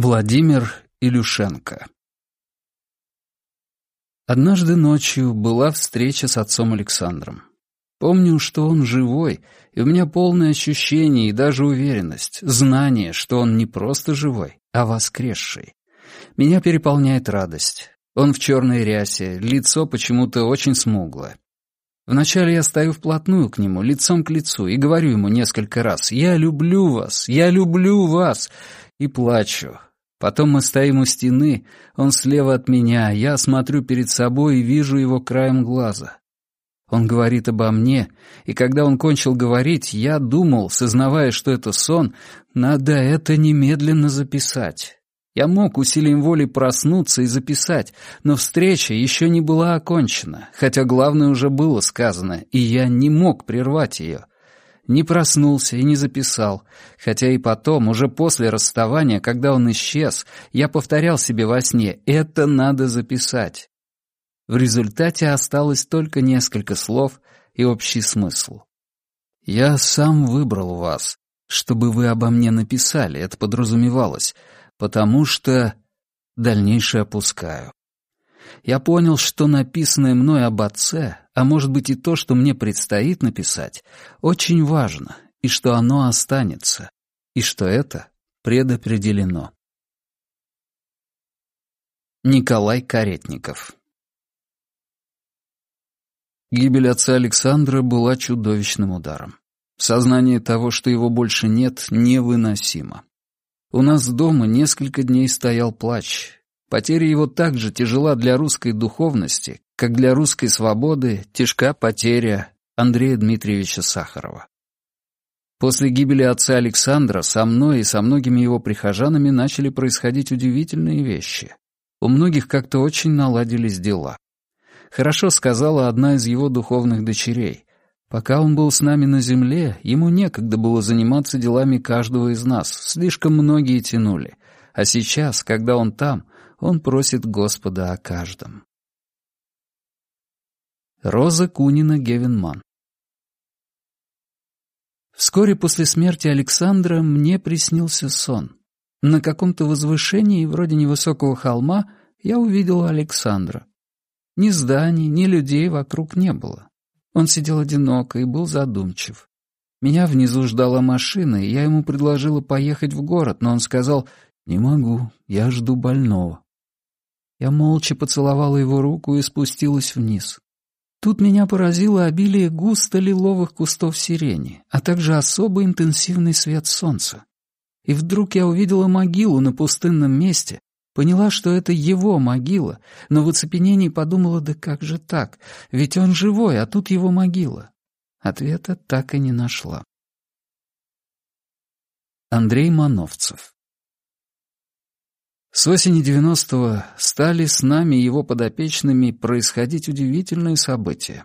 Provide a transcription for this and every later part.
Владимир Илюшенко Однажды ночью была встреча с отцом Александром. Помню, что он живой, и у меня полное ощущение и даже уверенность, знание, что он не просто живой, а воскресший. Меня переполняет радость. Он в черной рясе, лицо почему-то очень смуглое. Вначале я стою вплотную к нему, лицом к лицу, и говорю ему несколько раз «Я люблю вас! Я люблю вас!» и плачу, Потом мы стоим у стены, он слева от меня, я смотрю перед собой и вижу его краем глаза. Он говорит обо мне, и когда он кончил говорить, я думал, сознавая, что это сон, надо это немедленно записать. Я мог усилием воли проснуться и записать, но встреча еще не была окончена, хотя главное уже было сказано, и я не мог прервать ее — не проснулся и не записал, хотя и потом, уже после расставания, когда он исчез, я повторял себе во сне «это надо записать». В результате осталось только несколько слов и общий смысл. «Я сам выбрал вас, чтобы вы обо мне написали, это подразумевалось, потому что...» Дальнейшее опускаю. Я понял, что написанное мной об отце а может быть и то, что мне предстоит написать, очень важно, и что оно останется, и что это предопределено. Николай Каретников Гибель отца Александра была чудовищным ударом. Сознание того, что его больше нет, невыносимо. У нас дома несколько дней стоял плач. Потеря его так же тяжела для русской духовности, как для русской свободы тяжка потеря Андрея Дмитриевича Сахарова. После гибели отца Александра со мной и со многими его прихожанами начали происходить удивительные вещи. У многих как-то очень наладились дела. Хорошо сказала одна из его духовных дочерей. Пока он был с нами на земле, ему некогда было заниматься делами каждого из нас, слишком многие тянули. А сейчас, когда он там, он просит Господа о каждом. Роза Кунина Гевенман Вскоре после смерти Александра мне приснился сон. На каком-то возвышении, вроде невысокого холма, я увидел Александра. Ни зданий, ни людей вокруг не было. Он сидел одиноко и был задумчив. Меня внизу ждала машина, и я ему предложила поехать в город, но он сказал «Не могу, я жду больного». Я молча поцеловала его руку и спустилась вниз. Тут меня поразило обилие густо-лиловых кустов сирени, а также особо интенсивный свет солнца. И вдруг я увидела могилу на пустынном месте, поняла, что это его могила, но в оцепенении подумала, да как же так, ведь он живой, а тут его могила. Ответа так и не нашла. Андрей Мановцев с осени 90-го стали с нами и его подопечными происходить удивительные события.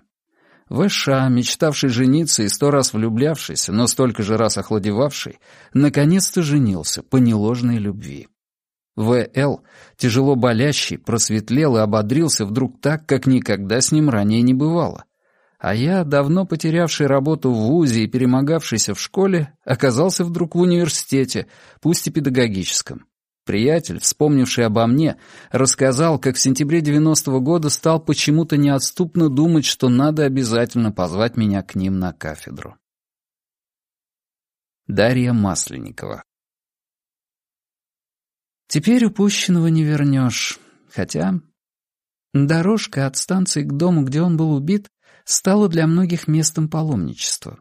Вэша, мечтавший жениться и сто раз влюблявшийся, но столько же раз охладевавший, наконец-то женился по неложной любви. В.Л., тяжело болящий, просветлел и ободрился вдруг так, как никогда с ним ранее не бывало. А я, давно потерявший работу в ВУЗе и перемогавшийся в школе, оказался вдруг в университете, пусть и педагогическом. Приятель, вспомнивший обо мне, рассказал, как в сентябре 90-го года стал почему-то неотступно думать, что надо обязательно позвать меня к ним на кафедру. Дарья Масленникова Теперь упущенного не вернешь, хотя... Дорожка от станции к дому, где он был убит, стала для многих местом паломничества.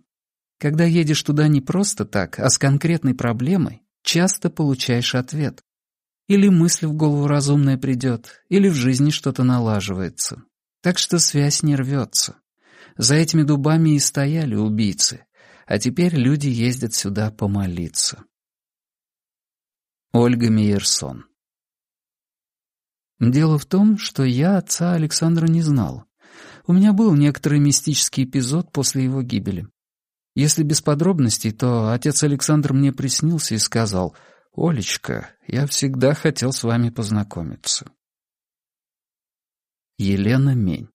Когда едешь туда не просто так, а с конкретной проблемой, часто получаешь ответ. Или мысль в голову разумная придет, или в жизни что-то налаживается. Так что связь не рвется. За этими дубами и стояли убийцы, а теперь люди ездят сюда помолиться. Ольга Мейерсон Дело в том, что я отца Александра не знал. У меня был некоторый мистический эпизод после его гибели. Если без подробностей, то отец Александр мне приснился и сказал — «Олечка, я всегда хотел с вами познакомиться». Елена Мень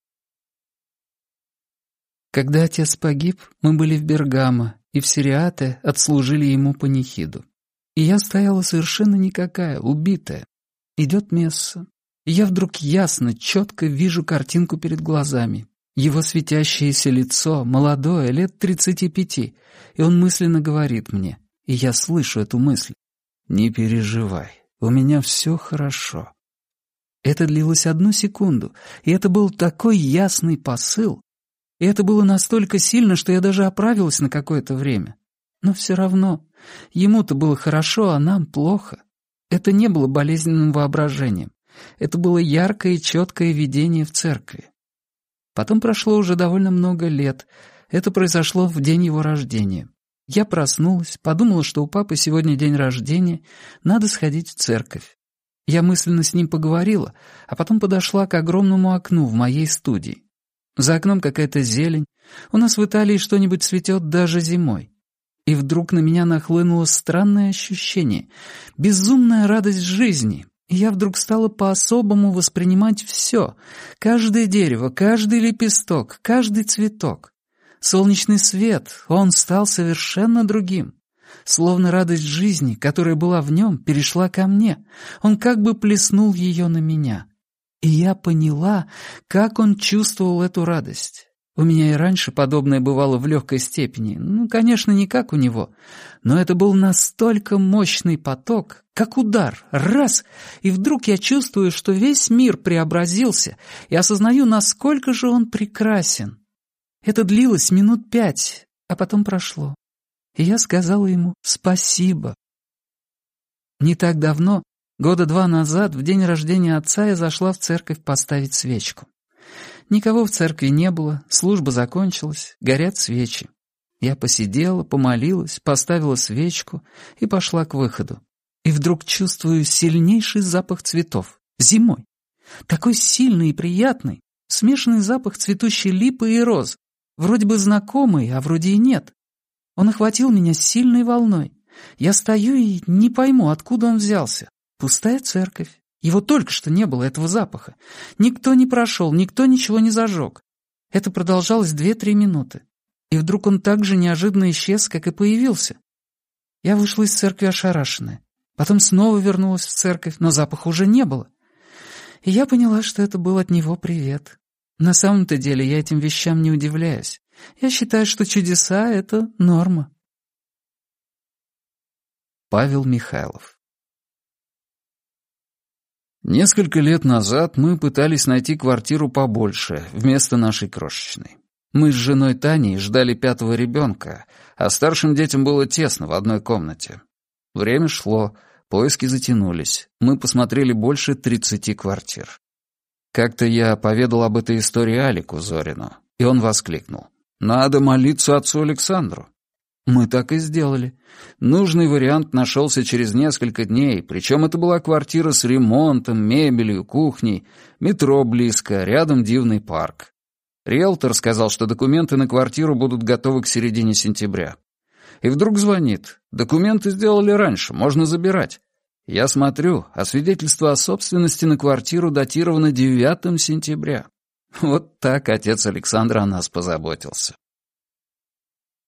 Когда отец погиб, мы были в Бергамо и в Сириате отслужили ему панихиду. И я стояла совершенно никакая, убитая. Идет месса. И я вдруг ясно, четко вижу картинку перед глазами. Его светящееся лицо, молодое, лет тридцати пяти, и он мысленно говорит мне, и я слышу эту мысль. «Не переживай, у меня все хорошо». Это длилось одну секунду, и это был такой ясный посыл, и это было настолько сильно, что я даже оправилась на какое-то время. Но все равно, ему-то было хорошо, а нам плохо. Это не было болезненным воображением. Это было яркое и четкое видение в церкви. Потом прошло уже довольно много лет. Это произошло в день его рождения. Я проснулась, подумала, что у папы сегодня день рождения, надо сходить в церковь. Я мысленно с ним поговорила, а потом подошла к огромному окну в моей студии. За окном какая-то зелень. У нас в Италии что-нибудь цветет даже зимой. И вдруг на меня нахлынуло странное ощущение, безумная радость жизни, и я вдруг стала по-особому воспринимать все, каждое дерево, каждый лепесток, каждый цветок. Солнечный свет, он стал совершенно другим. Словно радость жизни, которая была в нем, перешла ко мне. Он как бы плеснул ее на меня. И я поняла, как он чувствовал эту радость. У меня и раньше подобное бывало в легкой степени. Ну, конечно, не как у него. Но это был настолько мощный поток, как удар. Раз! И вдруг я чувствую, что весь мир преобразился, и осознаю, насколько же он прекрасен. Это длилось минут пять, а потом прошло. И я сказала ему «спасибо». Не так давно, года два назад, в день рождения отца, я зашла в церковь поставить свечку. Никого в церкви не было, служба закончилась, горят свечи. Я посидела, помолилась, поставила свечку и пошла к выходу. И вдруг чувствую сильнейший запах цветов. Зимой. Такой сильный и приятный. Смешанный запах цветущей липы и роз. Вроде бы знакомый, а вроде и нет. Он охватил меня сильной волной. Я стою и не пойму, откуда он взялся. Пустая церковь, его только что не было, этого запаха. Никто не прошел, никто ничего не зажег. Это продолжалось две-три минуты. И вдруг он так же неожиданно исчез, как и появился. Я вышла из церкви ошарашенная. Потом снова вернулась в церковь, но запаха уже не было. И я поняла, что это был от него привет. На самом-то деле я этим вещам не удивляюсь. Я считаю, что чудеса — это норма. Павел Михайлов Несколько лет назад мы пытались найти квартиру побольше, вместо нашей крошечной. Мы с женой Таней ждали пятого ребенка, а старшим детям было тесно в одной комнате. Время шло, поиски затянулись. Мы посмотрели больше тридцати квартир. Как-то я поведал об этой истории Алику Зорину, и он воскликнул. «Надо молиться отцу Александру. Мы так и сделали. Нужный вариант нашелся через несколько дней, причем это была квартира с ремонтом, мебелью, кухней, метро близко, рядом дивный парк. Риэлтор сказал, что документы на квартиру будут готовы к середине сентября. И вдруг звонит. Документы сделали раньше, можно забирать. Я смотрю, а свидетельство о собственности на квартиру датировано 9 сентября. Вот так отец Александра о нас позаботился.